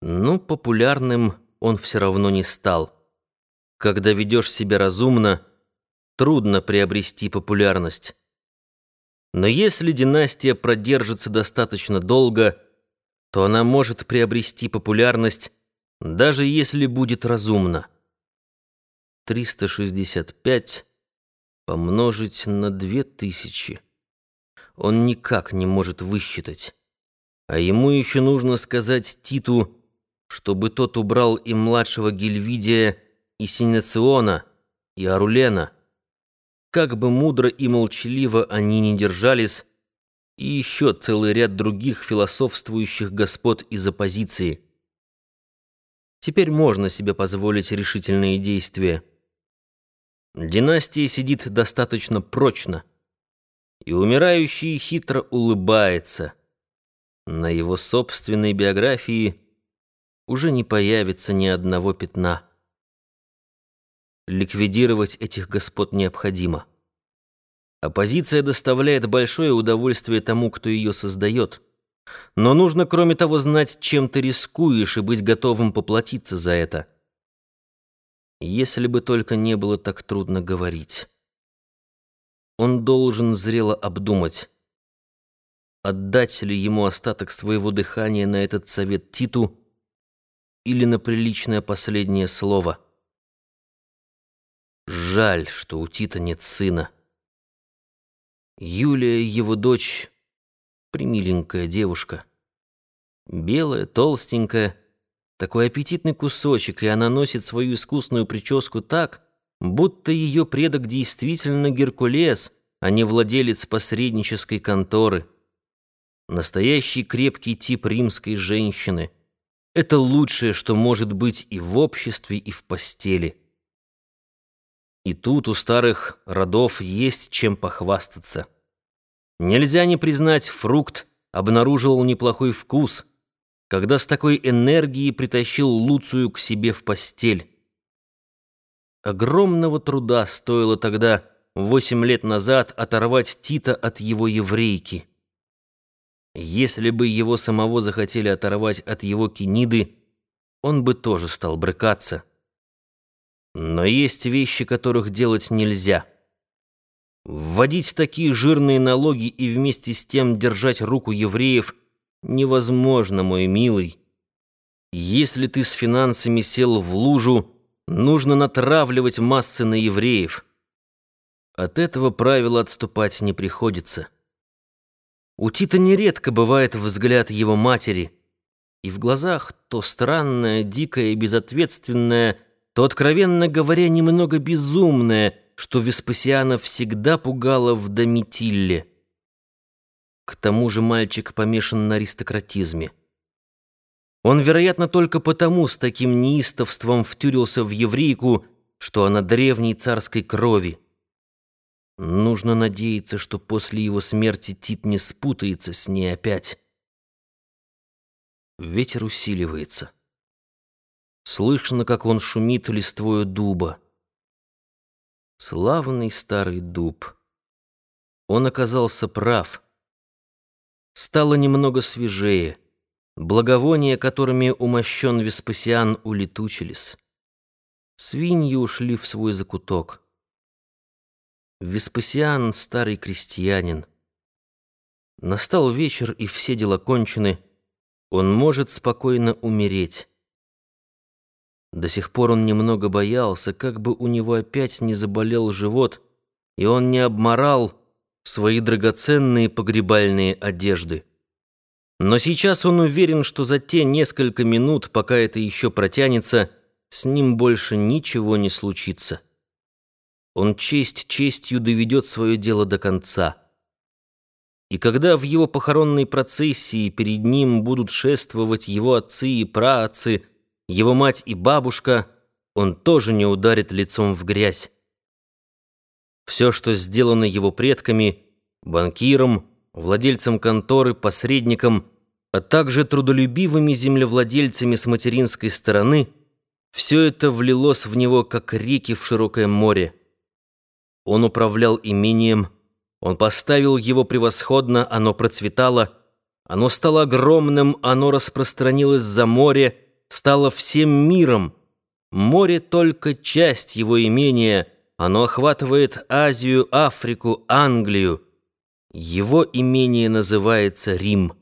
Но популярным он все равно не стал. Когда ведешь себя разумно, трудно приобрести популярность. Но если династия продержится достаточно долго, то она может приобрести популярность, даже если будет разумна. 365 помножить на 2000. Он никак не может высчитать. А ему еще нужно сказать Титу, чтобы тот убрал и младшего Гильвидия, и Синециона, и Арулена. Как бы мудро и молчаливо они ни держались, и еще целый ряд других философствующих господ из оппозиции. Теперь можно себе позволить решительные действия. Династия сидит достаточно прочно, и умирающий хитро улыбается. На его собственной биографии – уже не появится ни одного пятна. Ликвидировать этих господ необходимо. Оппозиция доставляет большое удовольствие тому, кто ее создает. Но нужно, кроме того, знать, чем ты рискуешь, и быть готовым поплатиться за это. Если бы только не было так трудно говорить. Он должен зрело обдумать, отдать ли ему остаток своего дыхания на этот совет Титу, или на приличное последнее слово. Жаль, что у Тита нет сына. Юлия, его дочь, примиленькая девушка. Белая, толстенькая, такой аппетитный кусочек, и она носит свою искусную прическу так, будто ее предок действительно Геркулес, а не владелец посреднической конторы. Настоящий крепкий тип римской женщины — это лучшее, что может быть и в обществе, и в постели. И тут у старых родов есть чем похвастаться. Нельзя не признать, фрукт обнаружил неплохой вкус, когда с такой энергией притащил Луцию к себе в постель. Огромного труда стоило тогда, восемь лет назад, оторвать Тита от его еврейки. Если бы его самого захотели оторвать от его киниды, он бы тоже стал брыкаться. Но есть вещи, которых делать нельзя. Вводить такие жирные налоги и вместе с тем держать руку евреев невозможно, мой милый. Если ты с финансами сел в лужу, нужно натравливать массы на евреев. От этого правила отступать не приходится. У Тита нередко бывает взгляд его матери, и в глазах то странное, дикое и безответственное, то, откровенно говоря, немного безумное, что Веспасиана всегда пугало в Домитилле. К тому же мальчик помешан на аристократизме. Он, вероятно, только потому с таким неистовством втюрился в еврейку, что она древней царской крови. Нужно надеяться, что после его смерти Тит не спутается с ней опять. Ветер усиливается. Слышно, как он шумит листвою дуба. Славный старый дуб. Он оказался прав. Стало немного свежее. Благовония, которыми умощен Веспасиан, улетучились. Свиньи ушли в свой закуток. Веспасиан — старый крестьянин. Настал вечер, и все дела кончены. Он может спокойно умереть. До сих пор он немного боялся, как бы у него опять не заболел живот, и он не обморал свои драгоценные погребальные одежды. Но сейчас он уверен, что за те несколько минут, пока это еще протянется, с ним больше ничего не случится. Он честь честью доведет свое дело до конца. И когда в его похоронной процессии перед ним будут шествовать его отцы и праотцы, его мать и бабушка, он тоже не ударит лицом в грязь. Все, что сделано его предками, банкиром, владельцем конторы, посредником, а также трудолюбивыми землевладельцами с материнской стороны, все это влилось в него, как реки в широкое море. Он управлял имением, он поставил его превосходно, оно процветало, оно стало огромным, оно распространилось за море, стало всем миром. Море только часть его имения, оно охватывает Азию, Африку, Англию. Его имение называется Рим.